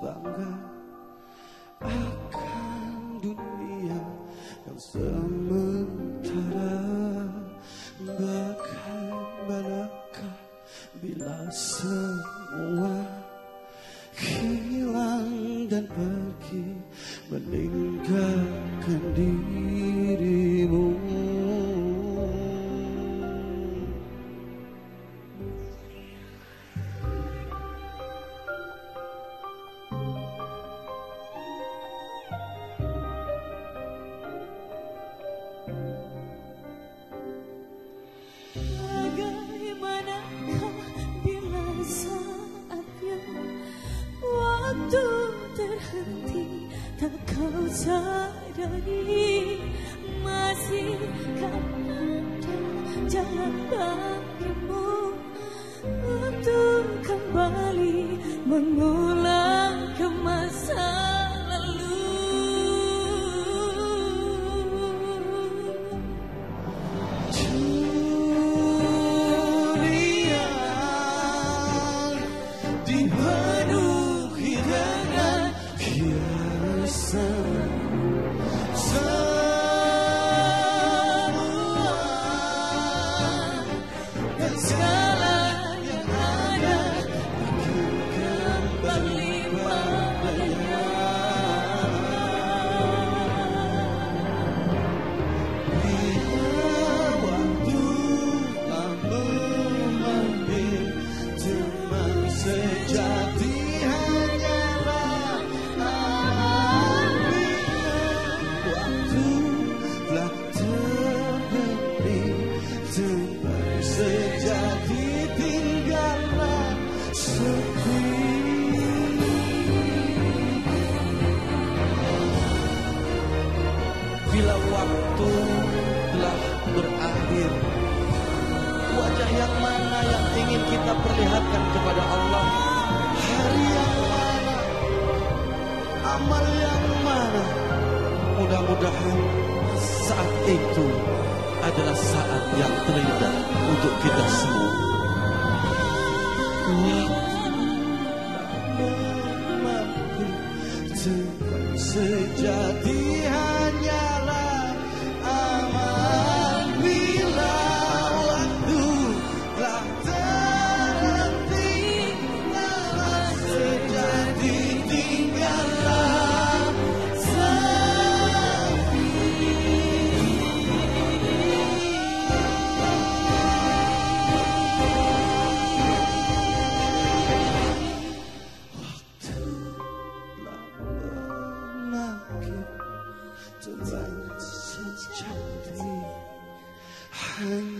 bangga akan dunia yang sementara Bagaimanakah bila semua hilang dan pergi meninggalkan dirimu kau sadari masihkah ada jalan bagimu untuk kembali mengulang Bila waktu telah berakhir Wajah yang mana yang ingin kita perlihatkan kepada Allah? Hari yang mana? Amal yang mana? Mudah-mudahan saat itu adalah saat yang terindah untuk kita semua sejati time.